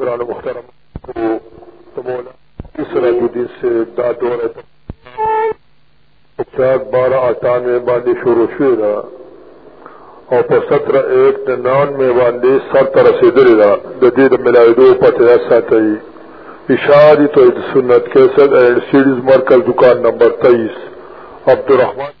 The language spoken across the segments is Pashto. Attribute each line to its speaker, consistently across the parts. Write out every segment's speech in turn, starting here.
Speaker 1: گران مخترم کو تمولا اسرا جدید سے دا دور ہے چار بارہ اٹھانوے باندې شروع شوې ده او په ستره ایک ننانوے باندې سر ته رسېدلې ده د دې د ملاوېدو پته یاد ساتئ اشاری توحید سنت کیسټ اینډ سیډیز مرکز دکان نمبر تیئیس
Speaker 2: عبدالرحمن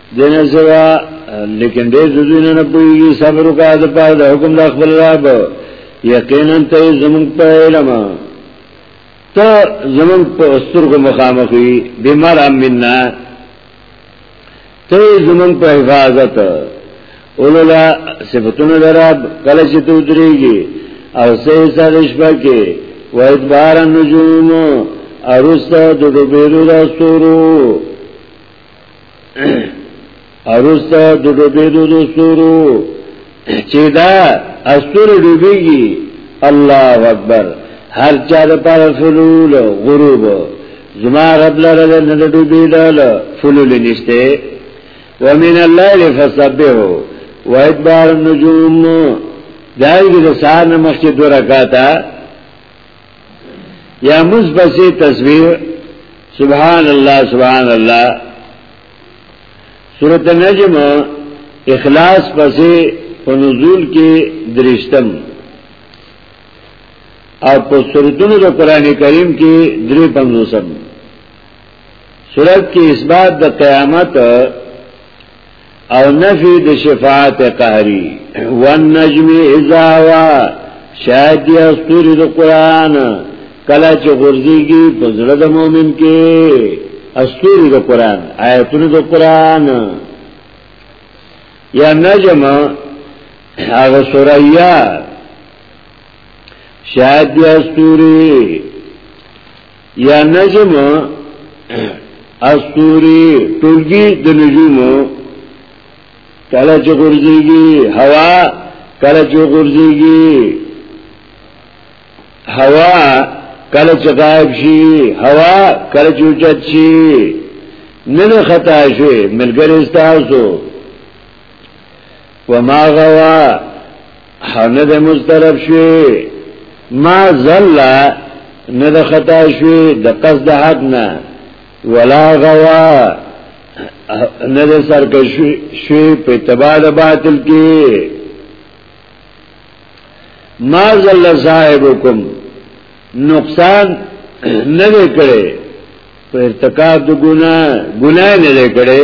Speaker 2: دنه سوا لیکن دې ځوینه نه پوي صبر وکړه د پاره د حکم د خپل رب یقینا ته زمون په علم ته زمون په سترګو مخامخ وي بیمار امنا ته زمون په حفاظت اولولا صفتونه درب کله چې ته درېږي او سه سره شپه کې وایت بار النجوم ارسته د ډوبېرو د ستورو اروستا د ډوبېدو د ستورو چې دا استور ډوبېږي الله اکبر هر چا د پاره فلول غروب زما رب لره نه ډوبېدل فلول نشته ومن الليل فسبحه وادبار النجوم دایګه د سار نمخ کې دوه رکعاته یا مثبت تسبیح سبحان الله سبحان الله سورۃ النجم اخلاص پسې په نزول کې درشتم او په سورتونو د قران کریم کې درې پنځوسم سورۃ کې اثبات د قیامت او نفی د شفاعت قهری والنجم اذا وا شاید دی استوری د قران کله چې غورځيږي په زړه د مؤمن کې استوری د قران آیتونه د قران یا نجم هغه سوریا شاید دی استوری یا نجم استوری ټولګي د نجومو کله چې ګرځيږي هوا کله چې ګرځيږي هوا کله چې غائب شي هوا کله چې اوچت شي نه خطا شي ملګری تاسو وما غوا نه د مسترب شوی ما زل نه د خطا شوی د قصد حد نه ولا غوا نه د سرکش شوی په تبا د باطل کې ما زل صاحبکم نقصان نه کړي په ارتکاب د ګناه ګناه نه کړي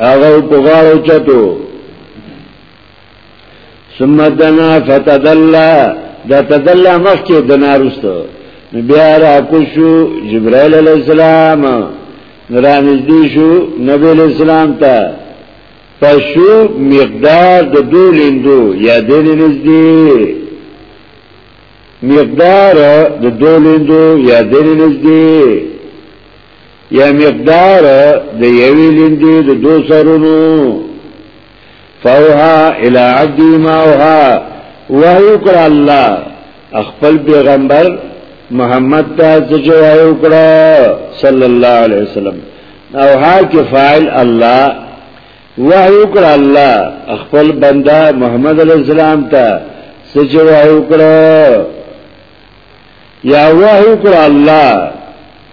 Speaker 2: هغه په غاړو چتو ثم دنا فتدلى دا تدلى مخکې د نارستو بیا را کوشو جبرائیل علیہ السلام را نزدی شو نبی علیہ السلام تا پشو مقدار د دو لندو یا دین نزدی مقدار د دو لندو یا دین نزدی یا مقدار د یوی لندی د دو سرونو فوها الى عبدی ماوها وحی اکر اللہ اخپل پیغمبر محمد تا سچو وحی اکر صلی اللہ علیہ وسلم اوها کی فائل اللہ وحی اکر اللہ اخپل بندہ محمد علیہ السلام تا سچو وحی اکر یا وحی اکر اللہ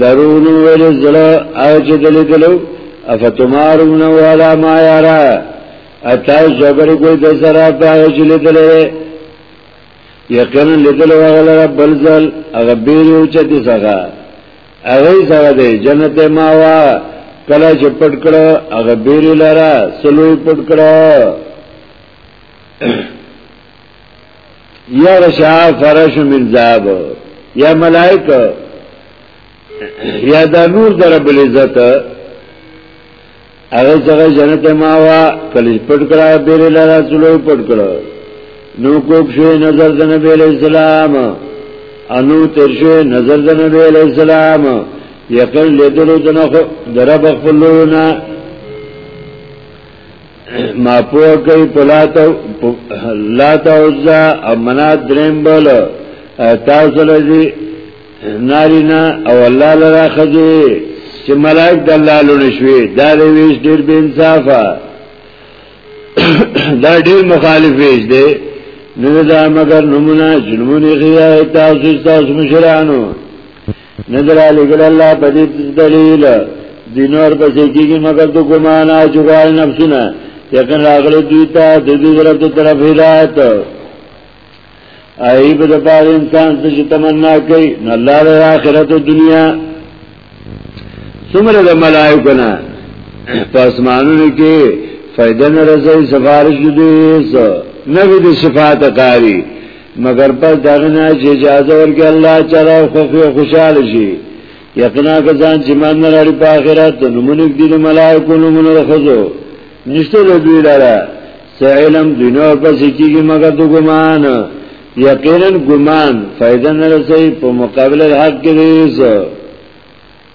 Speaker 2: درون ویل زړه او چې دلې دلو افتمارون ولا ما یارا اتا جبر کوئی د سره پای چې لیدلې یقینا لیدل وغلا بل ځل هغه بیر او چې دي څنګه هغه سره دی جنت ما وا کله چې پټ کړه هغه بیر لاره سلوې پټ کړه یا رشا فرش من ذهب یا ملائکه یا د نور در بل عزت هغه څنګه جنت ما وا کلی پټ کړه بیر لاره چلو پټ کړه نو کوک شو نظر د نبی علیہ السلام انو تر شو نظر د نبی علیہ السلام یقین لیدلو دنه درب خپلونه ما پوه کوي پلاته لاته اوزا او منا دریم بل تاسو لږی نارینا او الله لرا خدي چې ملائک د الله لونه شوي دا دی ویش ډیر بے انصافه دا ډیر مخالف ویش دی نو دا مگر نمونه جنمونی خیای تاسو تاسو مشرانو ندر علی ګل الله په دې دلیل دینور په سکیږي مګر د ګمان او جوړای نفسونه یقین راغله دوی ته د دې رب طرف هدایت ای په دپار انسان څه چې تمنا کوي نو الله د آخرت او دنیا څومره د ملائکه نه په اسمانونو کې فائدہ نه رسي سفارش دي نه دي شفاعت کاری مگر پس دغنا چې اجازه ورکړي الله تعالی خو خوشاله شي یقینا کسان چې مان نه لري په آخرت نو مونږ دي نو ملائکه نو مونږ خزو نشته د دوی لاره سعلم دینو پس کیږي مگر د ګمان یقینا ګمان فائدہ نه رسي په مقابله حق کې دی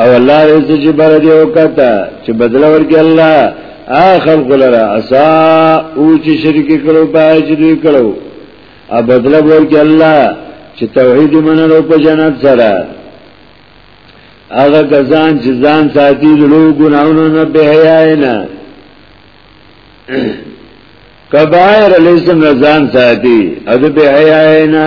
Speaker 2: او الله رزق چې بر دی او کته چې بدل ورکړي الله اخر کولره اسا او چې شرک کړو پای چې دوی کړو ا بدل ورکړي الله چې توحید منلو په جنت سره هغه کسان چې ځان ساتي د لوی ګناونو نه به حیا نه کبائر علیسم رضان ساتی او ده بی حیائی نا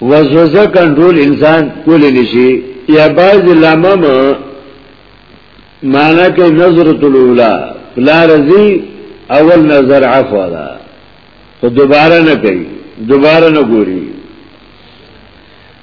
Speaker 2: وسوسه کنټرول انسان کولی نشي یا باز لامم معنا کې نظرۃ الاولا فلا رضی اول نظر عفو دا خو دوباره نه کوي دوباره نه ګوري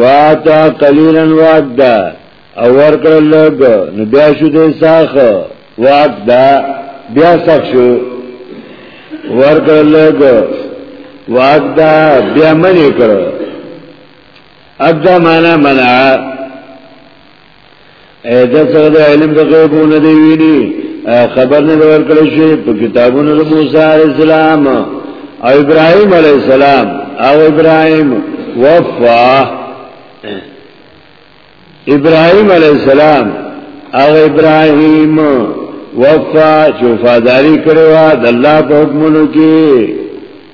Speaker 2: واتا قلیلا واک دا او ورکړ لګ نو بیا شو دې ساخ واک دا بیا ساخ شو ورکړ لګ واک دا بیا منی کړ ادا معنا منع ایده سره د علم د غیبونه دی ویني خبر نه ورکړی شي په کتابونو د موسی علی السلام او ابراهیم علی السلام او ابراهیم وفا ابراهیم علی السلام او ابراهیم وفا چې وفاداری کړو د الله په حکمونو کې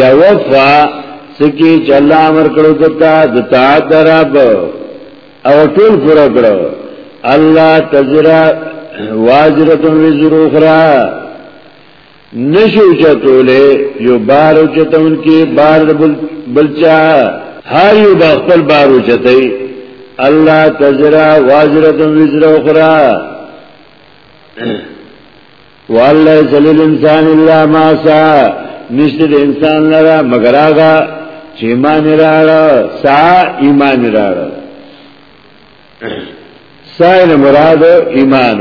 Speaker 2: یا وفا سکی چې الله امر کړو دتا د طاعت دراب او ټول پورا کړو الله تزرا واجرتون وزر اخرى نشو چتوله یو بار چتون کې بار بلچا هر یو با خپل بار چتای الله تزرا واجرتون وزر اخرى والله ذلیل انسان الا ما سا نشته د انسان لره مگر هغه چې ایمان راړه سا ایمان راړه ساین مراد ایمان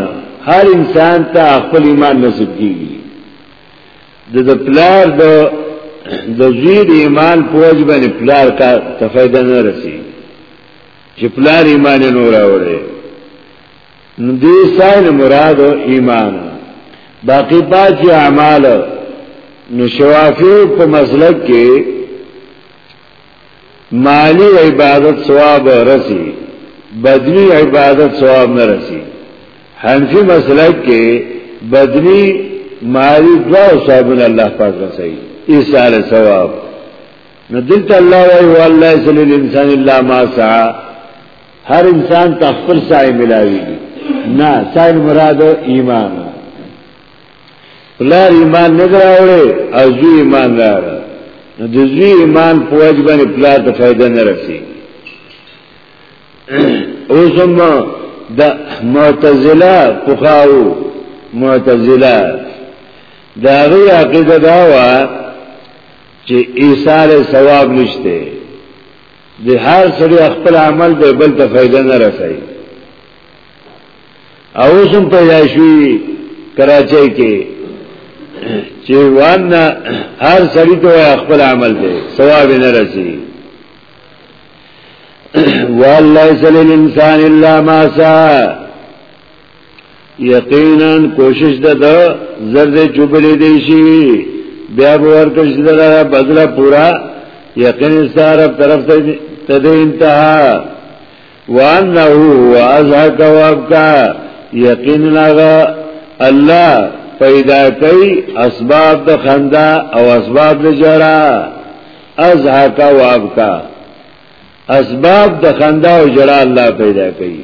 Speaker 2: هر انسان ته خپل ایمان نصیب کیږي د د پلار د د زوی د ایمان پوج باندې پلار کا تفیده نه رسی چې پلار ایمان نه راوړي نو دې ساين مراد ایمان باقی پاچ اعمال نو شوافی په مسلک کې مالی عبادت ثواب رسی بدنی عبادت ثواب نه رسی حنفی مسلک کې بدنی مالی دوا ثوابونه الله پاک رسی ایصال ثواب نو دلته الله وی والله سلی الانسان الا ما سعى هر انسان ته خپل سعی ملاویږي نه سعی مراد ایمان پلار ایمان نه دراوړي او زوی ایمان راوړي نو د زوی ایمان په وجه باندې پلار ته فائدہ نه رسي اوس هم د معتزله فقهاو معتزله دا غي عقیده دا و چې ایثار ثواب نشته د هر سړي خپل عمل به بل ته فائدہ نه رسي او سم پیدا شي کراچۍ کې چې وان هر سړي ته خپل عمل دی ثواب نه رسي والله سلل انسان الا ما سا یقینا کوشش ده ده زرد چوبلی دیشی بیا بور کش ده ده بدل پورا یقین سارب طرف تد انتها وانه هو ازحک و ابکا یقین ناغا الله پیدا کئی اسباب ده خنده او اسباب ده جرا ازحک و ابکا اسباب د خندا او جړا الله پیدا کوي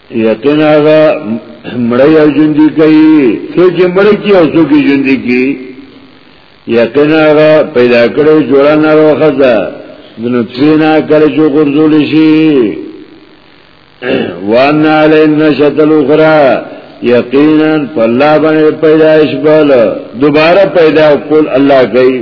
Speaker 2: یقینا دا مړی او ژوندۍ کوي څوک یې مړی کوي او څوک یې ژوندۍ کوي یقینا دا پیدا کړو جوړه نه روخه ده د نطفه نه کله چې ګرځول شي وان علی نشۃ الاخرى یقینا فلا باندې پیدائش بل دوباره پیدا کول الله کوي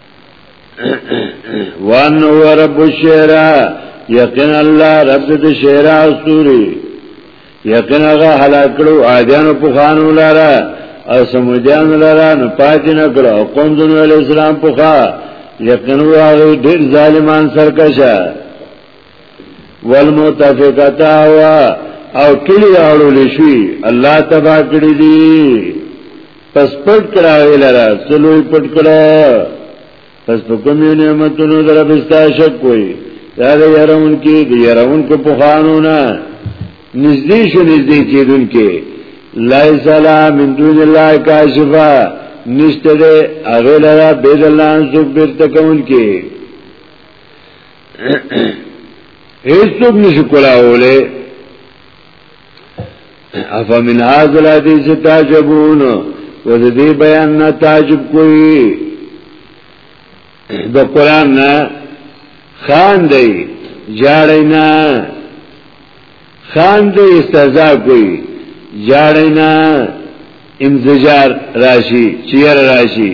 Speaker 2: وان هو رب الشعرا یقین الله رب د شعرا استوري یقین هغه هلاک کړو عادیانو په خانو لاره او سمودیان لاره نه پاتې نه کړو قوم د اسلام په خا یقین هغه ډیر ظالمان سرکشه والمتفقتا وا او کلی اړول شي الله تبا کړی دي پس پټ کراوی لرا سلوی پټ کرا پس په کوم یو نعمتونو در بستا شک کوي دا د يرون کې د يرون کو په قانونا نږدې شو نږدې کېدون کې لا سلا من دون الله کاشفا نشته ده اغه لرا بيدلان سو بیرته کون کې هیڅوک نشي کولاوله افا من هاذ الحدیث تعجبون و د دې بیان نه تعجب کوي د قران نه خان دی جاړی نه خان دی استهزا کوي جاړی نه انزجار راشي چیر راشي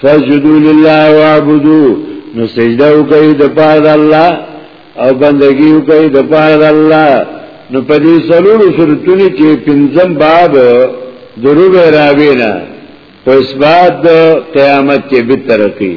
Speaker 2: فسجدوا لله واعبدوا نو سجده وکړئ د پاره د الله او بندگی وکړئ د پاره د الله نو په دې سلوړو صورتونو کې پنځم باب درو به راوینا په اسباد قیامت کې به ترقی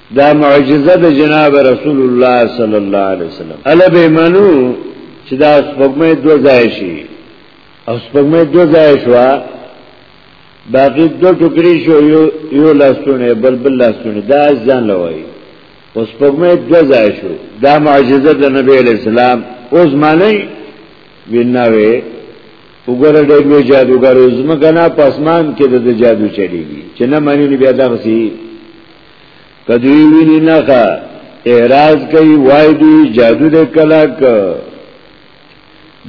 Speaker 2: دا معجزه د جناب رسول الله صلی الله علیه وسلم الا به منو چې دا سپوږمۍ دوه ځای شي او سپوږمۍ دوه ځای شو باقی دو ټوکری شو یو یو لاستونه بل بل لاستونه دا ځان لوي اوس پګمې دو ځای شو دا معجزه د نبی علی السلام اوس معنی ویناوي وګوره ډېر وی جادوګر زما کنه پاسمان کې د جادو چلیږي چې نه معنی بیا دا غسی کدوی وینی نخا اعراض کئی وائی دی جادو دی کلک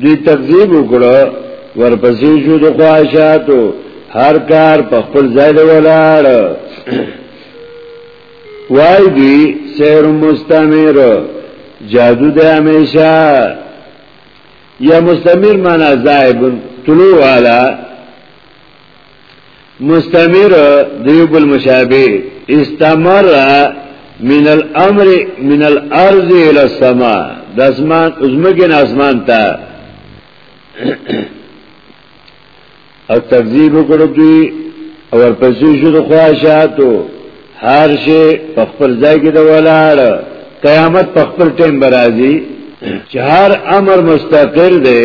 Speaker 2: دوی تقذیب اکڑو ورپسی شو دی خواهشاتو هر کار په خپل ځای دی ولاړ وائی دی سیر مستمر جادو دی همیشه یا مستمر مانا زائبن طلوع والا مستمر دیو بل مشابه استمر من الامر من الارض الى السماء د اسمان ازمګن اسمان ته او تکذیب وکړو دوی او ورپسې شو د خواهشاتو هر شي په خپل ځای کې د ولاړ قیامت په خپل ټیم برازي چې هر امر مستقر دی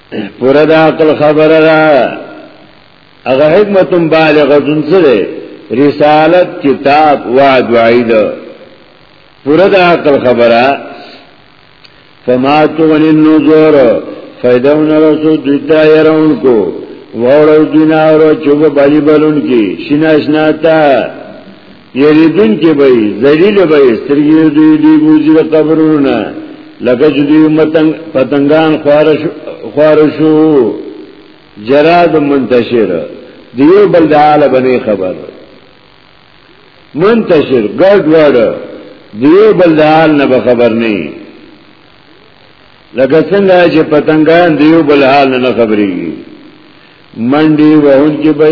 Speaker 2: پورا دا عقل خبره ده هغه حکمت بالغه څنګه رسالت کتاب وعد وعید پورا دا عقل خبره فما تغنی النظور فیدون رسو دویتا یرون کو وړو دیناورو چوب بالی بلون کی شناشناتا یریدون کې به ذلیل به سترګې دوی دی بوزي د قبرونه لکه چې دوی متنګ پتنګان خارش خارشو جراد منتشر دیو بل داله بنې خبر منتشر ګډ وډ دیو بل دال نه به خبر نه لکه څنګه چې پتنګان دیو بل حال نه خبرېږي منډي وهون کې به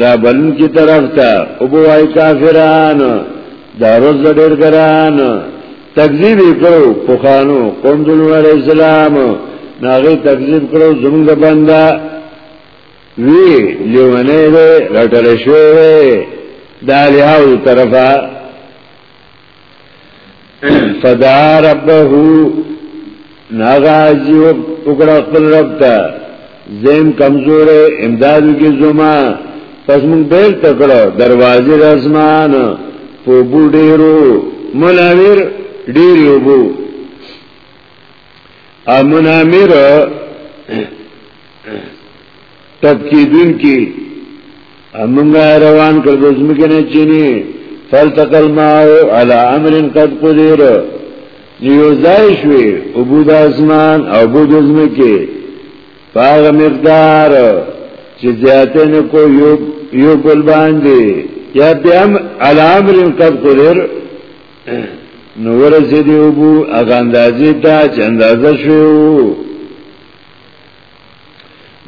Speaker 2: را بلن کی طرف تا او بوای کافران دا روز ډیر ګران تکذیب کړو پوخانو قوم دل علی السلام ناغه تکذیب کړو زمونږ بندا وی لیونه دې رټل شوی دا له طرفه فدا ربه ناغازی وکړه خپل رب ته زم کمزور امدادو کې زما پس موږ بیل تکړه دروازې د اسمان په بډیرو مناویر ډیر یو بو امنامیر تکیدون کی امنگا روان کرد ازمکنه چینی فالتقل ماو علا عمر قد قدیر نیو زائشوی عبود آسمان او عبود ازمکی فاغ مقدار چی زیاده نکو یو بل باندی یا بیام علا عمر قد قدیر نور زیدی عبو اغا اندازی تا چه اندازه شویو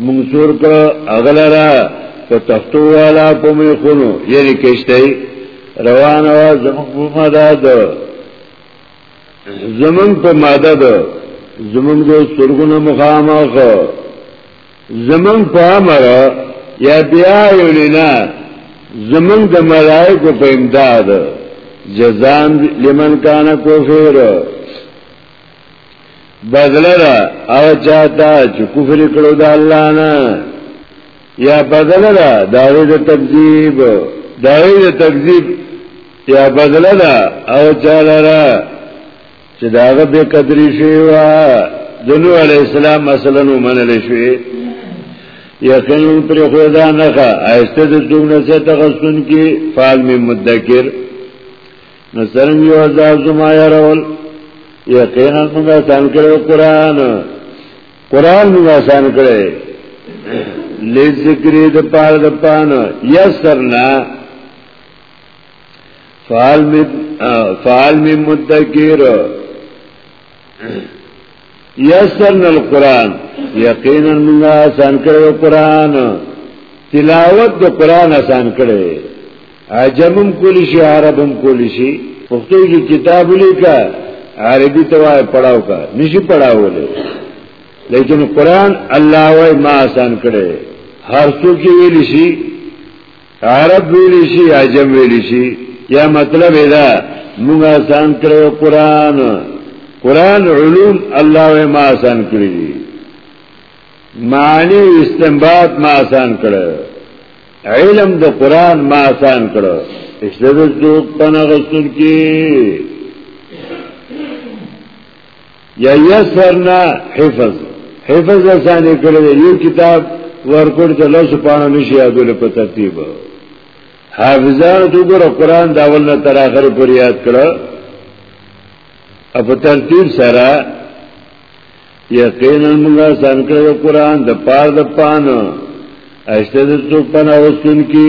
Speaker 2: مونږ سور کړ اغلرا په تختو والا په مې خونو یعنی کشته روانه وا زمون په ماده ده زمون په ماده ده زمون د سرګونه مخامخ زمون په امر یا بیا یو نه زمون د ملائکه په امداد جزان لمن کان کوفر بدله ده او چاته چې کفر کړو د الله نه یا بدله ده دا د تکذیب دا د تکذیب یا بدله ده او چاله چې داغه به قدرې شي وا د نوح علی السلام مثلا ومنل شي یقین پر خدا نه کا ایسته د دومره څه تغسن کې فعال می مدکر نو سرنګ یو عذاب زما یارول یقینا موږ آسان کړو قران قران موږ آسان کړو لذکر د پار د پان یسرنا فعال می فعال می مدکر یسرنا القرآن یقینا موږ آسان کړو قرآن تلاوت د قرآن آسان کړو عجمم کولی شي عربم کولی شي پښتو کې کتاب لیکا عربي ته وای پڑھاو کا نشي پڑھاولې لیکن قرآن الله وای ما آسان کړو هر څوک ویل شي عرب ویلی شي عجم ویلی شي یا مطلب دا موږ آسان کړو قران قران علوم الله و ما آسان کړی معنی استنباط ما آسان کړو علم د قران ما آسان کړو استدلال څوک پناه غسل کی یا یسرنا حفظ حفظ اسانه کړی یو کتاب ورکړ ته لس پانه نشي یادول په ترتیب حافظان تو ګور قرآن دا اول نه تر اخر پر یاد کړه په ترتیب سره یقینا موږ سان کړو قرآن د پار د پانه اشته د تو پنه اوسن کی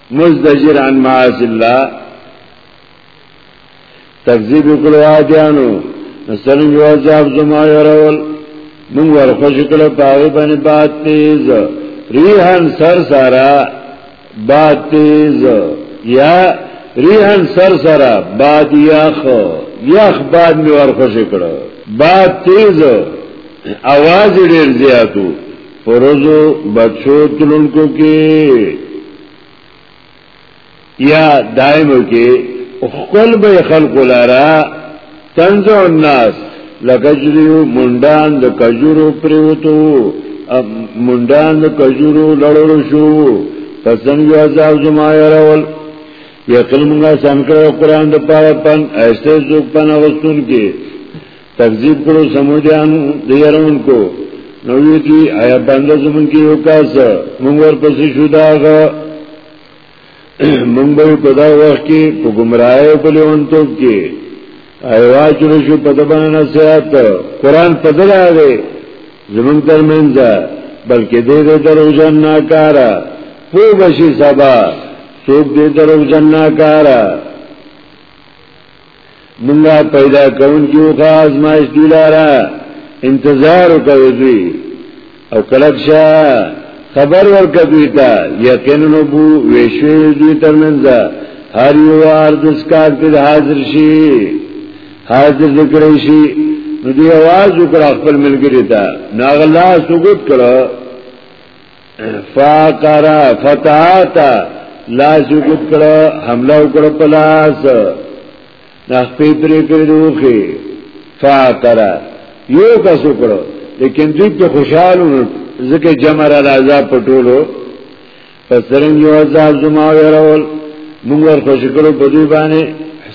Speaker 2: مزدجر عن معاذ الله تکذیب کړو عادیانو مثلا یو عذاب زما يرول من ور خوش کړو پاوی باندې باد تیز ریحان سر سارا باد تیز یا ریحان سر سارا باد یاخ یاخ باد می ور خوش کړو باد تیز اواز ډیر زیاتو پروزو بچو تلونکو کې یا دایمو کې خپل به خلق لارا تنزع الناس لکجریو منډان د کجورو پریوتو منډان د کجورو لړلو شو پسنګ یو عذاب زما یارول یقل مونږه سم کړو قران د پاره پن ایسه زو پن غستون کې تکذیب کړو سمودیانو د يرونکو نو وی دوی آیا بنده زمون کې یو کاس مونږ ورپسې شو داغه مونږ به په دا وخت کې په گمراهۍ په لیونتو کې ایوا چر شو په دبانه نصیحت قران په دلاوي زمون ترمنځ بلکې دې دې درو جن ناکارا پو بشي سبا څوک دې درو جن ناکارا منګا پیدا کون کیو کا ازمائش دی لارا انتظار کوي دوی او کلک شا خبر ورکا دوی تا یقین نبو ویشوی دوی ترمنزا هر یو آردس کار تید حاضر شي حاضر دکڑی شي نو دی آواز وکړه خپل ملګری ته ناغلا سوګوت کړه فاقرا فتاتا لاس وګت کړه حمله وکړه په لاس نه پی پرې کړې دوخي فاقرا یو کس وکړه لیکن دوی په خوشاله ځکه جمع را لازم پټولو پس درنګ یو عذاب زما ویرول موږ ور خوش کړو په دوی باندې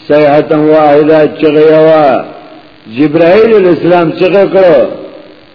Speaker 2: صیحتا واحده چغیوا جبرائیل الاسلام چغه کړو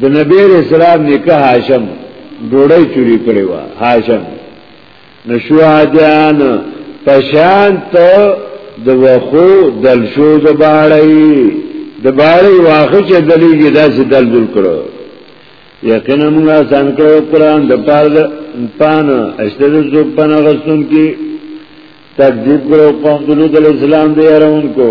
Speaker 2: د نبی رسول الله نیکه هاشم ډوړی چوری کړی و هاشم نشوادیان پشان ته د وخو دل شو د باړی د باړی واخه چې دلیږي داسې دل دل کړو یقینا موږ آسان کړو قرآن د پار د پان اشته د زوب پان غسون کې تکذیب کړو قوم دلو د اسلام دی يرون کو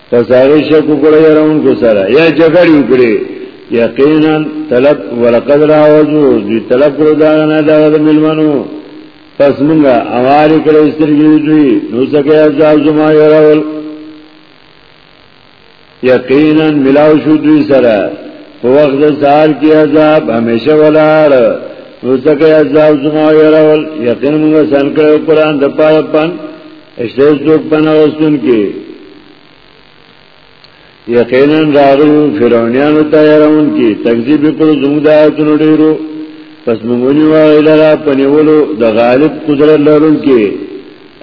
Speaker 2: تاسو شک وکړی يرونکو سره یا جګړه وکړي یقینا طلب ولقد راوجو دی طلب کړو دا نه دا د ملمنو پس مونږه اوار کړو سترګې دوی نو څنګه ځاو زما يرول یقینا ملاو شو دوی سره په وخت د سال کې عذاب همیشه ولاړ نو څنګه ځاو زما يرول یقینا مونږه سن کړو قران د پاره پن اشته څوک پناه وستون کې یقینا راغلو فرعونانو ته يرون کې تکذیب کړو زموږ د آیاتونو ډیرو پس موږ نیوه لرا پنیولو د غالب قدرت لرون کې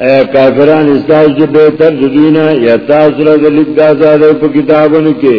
Speaker 2: ایا کافران استاز جو بهتر دوینا یا تاسو را د لیک د آزاد په کتابونو کې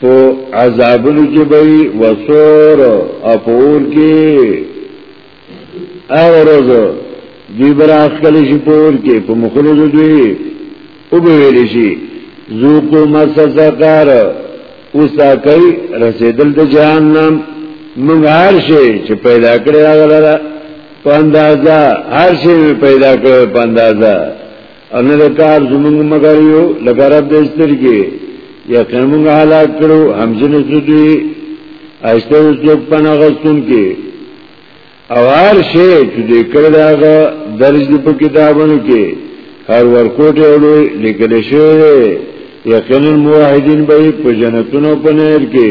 Speaker 2: په عذابونو کې به وسور او په اور کې او روز دی براخ کلی شي په اور کې په مخلو دوی او به ویل شي ذوقو مس سقر اوسا کوي رسیدل د جهنم موږ هر شي چې پیدا کړی هغه لره په اندازه هر شي پیدا کړی په اندازه او نه د کار زمونږ مګر یو لکه رب د سترګې یقین مونږ هلاک کړو همزنه څه دوی ایسته اوس څوک پناه غستون کې او هر شی چې دې کړی دا درج دی په کتابونو کې هر ورکوټه وړي لیکل شوی یقینا موحدین به په جنتونو په نهر کې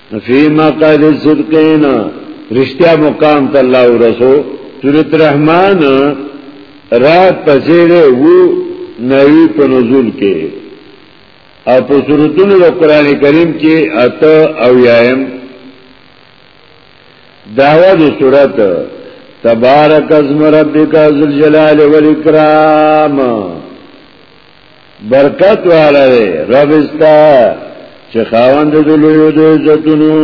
Speaker 2: فی مقعد صدقین رشتیا مقام ته الله ورسو سورۃ الرحمن رات پسیره وو نوی په نزول کې او په سورتونو د قران کریم کې اته او یایم داوا د سورۃ تبارک اسم ربک ذل جلال والاکرام برکت والا دی رب استا چې خاوند د لوی د عزتونو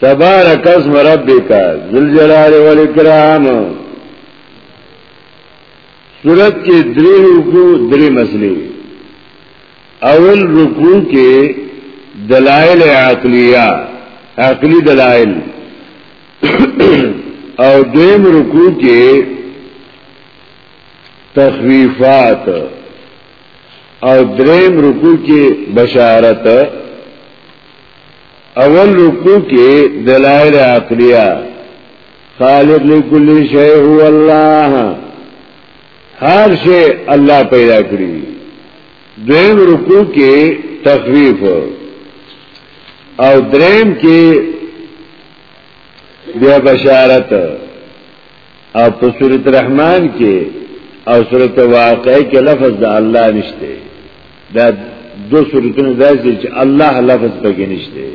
Speaker 2: تبارک اسم ربک ذل جلال والاکرام صورت کې درې رکوع درې مسلې اول رکوع کې دلائل عقلیه عقلی دلائل او دویم رکوع کې تخویفات او دریم رکو کې بشارت اول رکو کې دلائل عقلیه خالق لكل شيء هو الله هر شی الله پیدا کړی دویم رکو کې تخویف او دریم کې بیا بشارت او په سورت رحمان کې او سورت واقع کې لفظ د الله نشته دا دو سورتونه داسې چې الله لفظ پکې نشته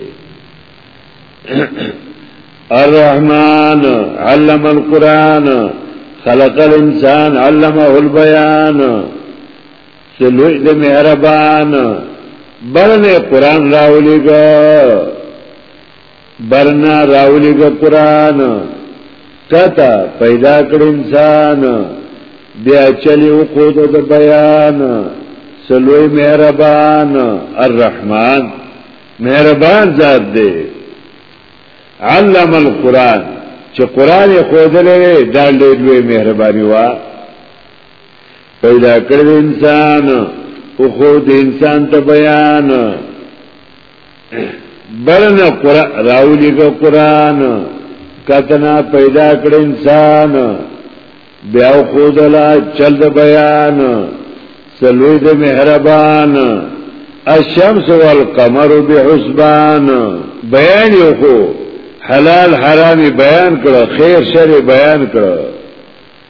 Speaker 2: الرحمن علم القرآن خلق الانسان علمه البيان سلوی د مهربان بلنه قرآن راولېګا برنا راولی گا قرآن کتا پیدا کړ انسان بیا چلی او خود د بیان سلوی مهربان الرحمن مهربان ذات دی علم القرآن چې قرآن خود لري دا لوی مهرباني وا پیدا کړ انسان او خود انسان ته بیان بلنا قرآن راولی که قرآن کتنا پیدا کړ انسان بیا خودلا چل د بیان سلوی د مهربان الشمس والقمر بحسبان بیان یو خو حلال حرام بیان کړه خیر شر بیان کړه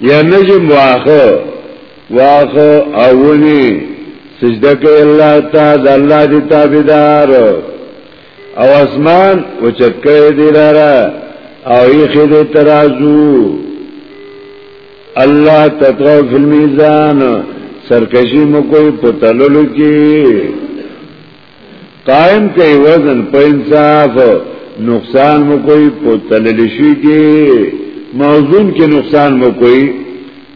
Speaker 2: یا نجم واخه واخه اوونی سجده کوي الله تا د الله دی تابعدار او اسمان او چتکه دی لاره او یې خې ترازو الله تطغوا فی المیزان سرکشی مو کوئی پتللو کی قائم کئی وزن په انصاف نقصان مو کوئی په تللشی کې موزون کې نقصان مو کوئی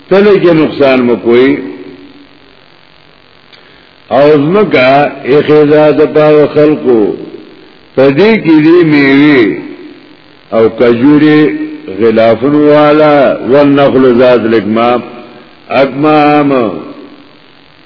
Speaker 2: تل کې نقصان مو کوئی او زمکا اخیزا د پاو خلقو پدې کې دې میوي او کجوري غلافن والا والنخل ذات لکمام اکمام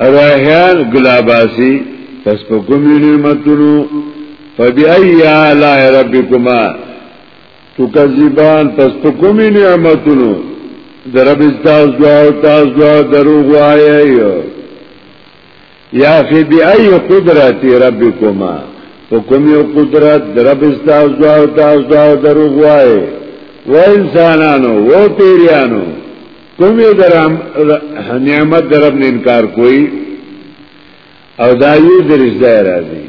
Speaker 2: اراهیان گلاباسی پس پا کمی نعمتونو فبیئی آلاء ربکما تکذبان پس پا کمی نعمتونو در رب استاز دعاو تاز دعاو دروغ آئی یا فبیئی قدرت ربکما پا کمی قدرت در رب استاز دعاو تاز دعاو دروغ آئی و انسانانو و پیریانو کومه درام نعمت درب نه انکار کوئی او دا یو درس دی راځي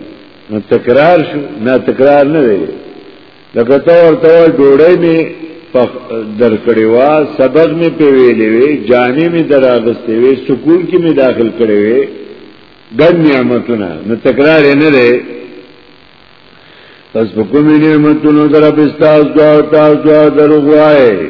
Speaker 2: نو تکرار شو نه تکرار نه دی لکه تا ورته ډوړې می در کړي وا سبق می په ویلې وی جانې می دراغستې وی سکول کې می داخل کړي وی ګن نعمتونه نو تکرار نه دی پس په کومې نعمتونو در پستاز دوار تاز دوار دروغ وای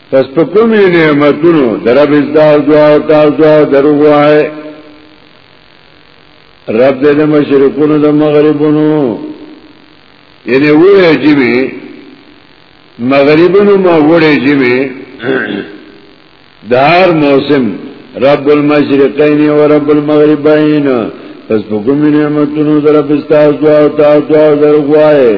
Speaker 2: پس په کومې نعمتونو درب ازدا دعا او تا دعا درو وای رب دې د مشرقونو د مغربونو یعنی وې جمی مغربونو ما وړې جمی دار موسم رب المشرقین و رب المغربین پس په کومې نعمتونو درب ازدا دعا او تا دعا درو وای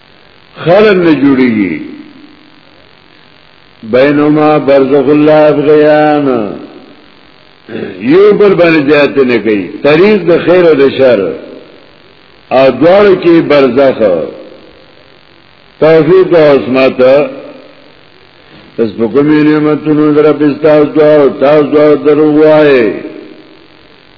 Speaker 2: خلن نه جوړیږي بینما برزخ الله ابغیان یو بل باندې جهات نه کوي طریق د خیر او د شر او دوار کې برزخ توفیق او عصمت پس په کومې نعمتونو در پستا او تاسو درو وایي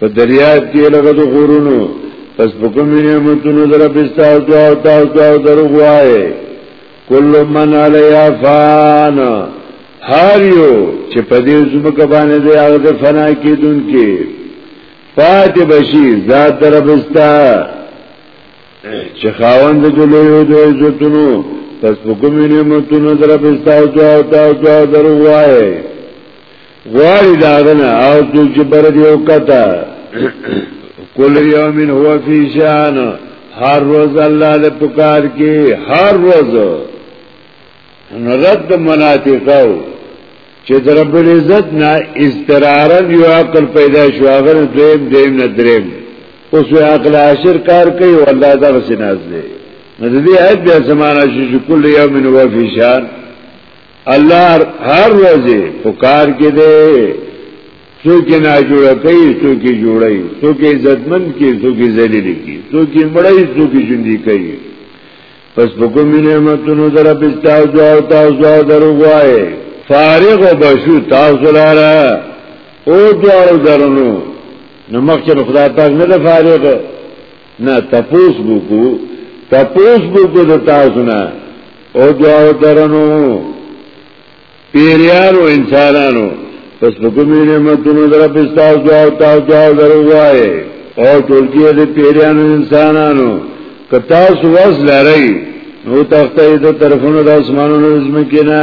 Speaker 2: په دریاب کې لګه د غورونو پس په کوم نعمتونو در پستا او دعا او دعا او در غوای کل من علیا فان هر یو چې په دې زمکه باندې دی هغه د فنا کېدونکې پات بشي ذات در پستا چې خاوند د لوی د عزتونو پس په کوم نعمتونو در پستا او دعا او دعا در غوای غواړي داغنه او څوک چې بر دی او کته کل یوم هو فی شان هر روز الله له پکار کې هر روز رد مناطقو چې رب العزت نه استرارا یو عقل پیدا شو هغه دیم دیم نه دریم اوس یو عقل عاشر کار کوي او الله دا وسناز دی نو دې آیت بیا زمانہ شي کل یوم هو فی شان الله هر ورځ په کار کې دی څوک نه جوړ کوي څوک جوړي څوک عزتمن کې څوک ذلیل کې څوک مړی څوک ژوندۍ کوي پس په کوم نعمتونو در په تاسو او تاسو دروغوای فارغ بشو تاسو لاره او دوارو درنو نو مخکې خدای پاک نه فارغ نه تپوس بوکو تپوس بوکو د تاسو نه او دعا درنو پیریانو انسانانو پس بکمی نعمتونو در پستاس دعا تاس دعا درو وای او ټولکی د پیریانو انسانانو که تاسو وس لرئ نو تخته د طرفونو د اسمانونو زمکینه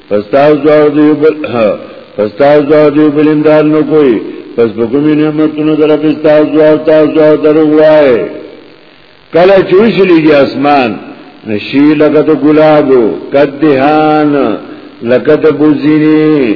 Speaker 2: پس تاسو دوار دیو بل پس تاسو دوار دیو بل امداد نو کوئی پس بکمی نعمتونو در پس تاسو دوار تاسو دوار درو وائی کلا چوشی لیگی اسمان نشی لکت گلابو کد دهان لکت بزینی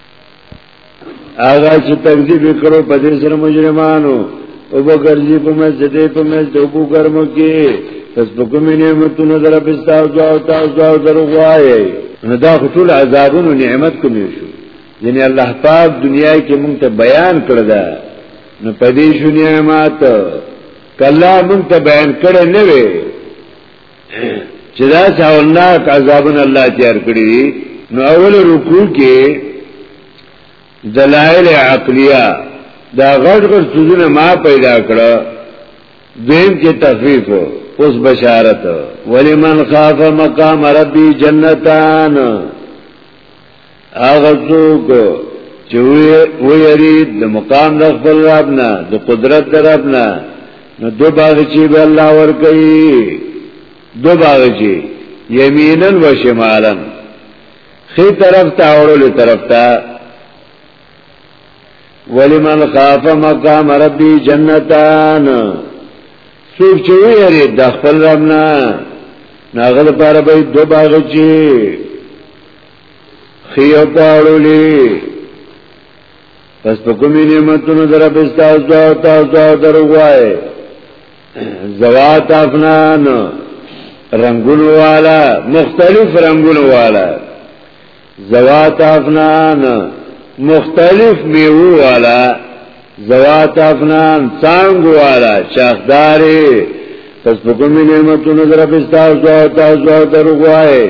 Speaker 2: هغه چې تکذیب کړو په دې سره مجرمانو او وګرځي په مسجد په مسجد او په ګرمو کې پس په کوم نعمتونو در په تاسو او تاسو او دروغوایي نو دا ټول عذابونو نعمت کوم شو یعنی الله پاک دنیا کې مونږ ته بیان کړ دا نو په دې شو نعمت کله مونږ ته بیان کړ نه وي چې دا څاولناک عذابونه الله تیار کړی نو اول رکوع کې دلائل عقلیه دا غټ غټ سوزونه ما پیدا کړه دیم کې تخفیف اوس بشارت ولمن خاف مقام ربي جنتان هغه څوک چې ویری د مقام د خپل رب نه د قدرت د رب نه نو دو باغ چې به الله ور کوي دو باغ چې یمینا و شمالا خې طرف ته اورل طرف ته ولمن خاف مقام ربي جنتان څوک چې ویری د خپل رب نه ناغل پر به دو باغ چې خیو پاړولی پس په کومې نعمتونو در په تاسو دا تاسو دروای زوات افنان رنگونو والا مختلف رنگونو والا زوات افنان مختلف میوه والا زوات افنان څنګه والا شاخداري پس په کومې نعمتونو در په تاسو دا تاسو دروای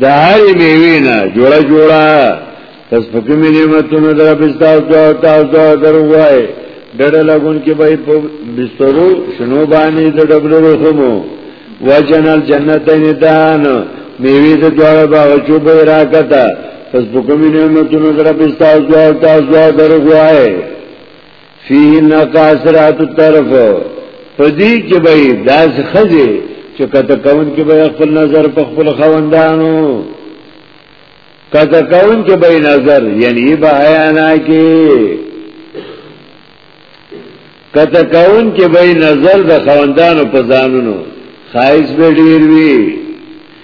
Speaker 2: د هرې میوې نه جوړه جوړه تاسو په کومې نعمتونو در بستاو تاسو تاسو دروای ډډه لګون کې به په بسترو شنو باندې د ډبلو رسمو وجنل جنتین دان میوې د دوړه باغ چوبې راکته تاسو په کومې نعمتونو در بستاو تاسو تاسو دروای فی نقاصرات الطرف پدی کې به داس خزه چې کته کون کې به خپل نظر په خپل خوندانو کته کون کې به نظر یعنی به عیانا کې کته کون کې به نظر د خوندانو په ځانونو خایس به ډیر وی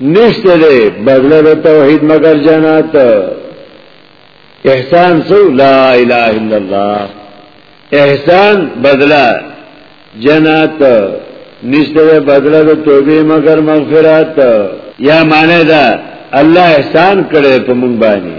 Speaker 2: نشته ده بدل د توحید مگر جنت احسان سو لا اله الا الله احسان بدلا جنت نشته ده بدل د توبې مگر مغفرت یا معنی دا الله احسان کړي په مونږ باندې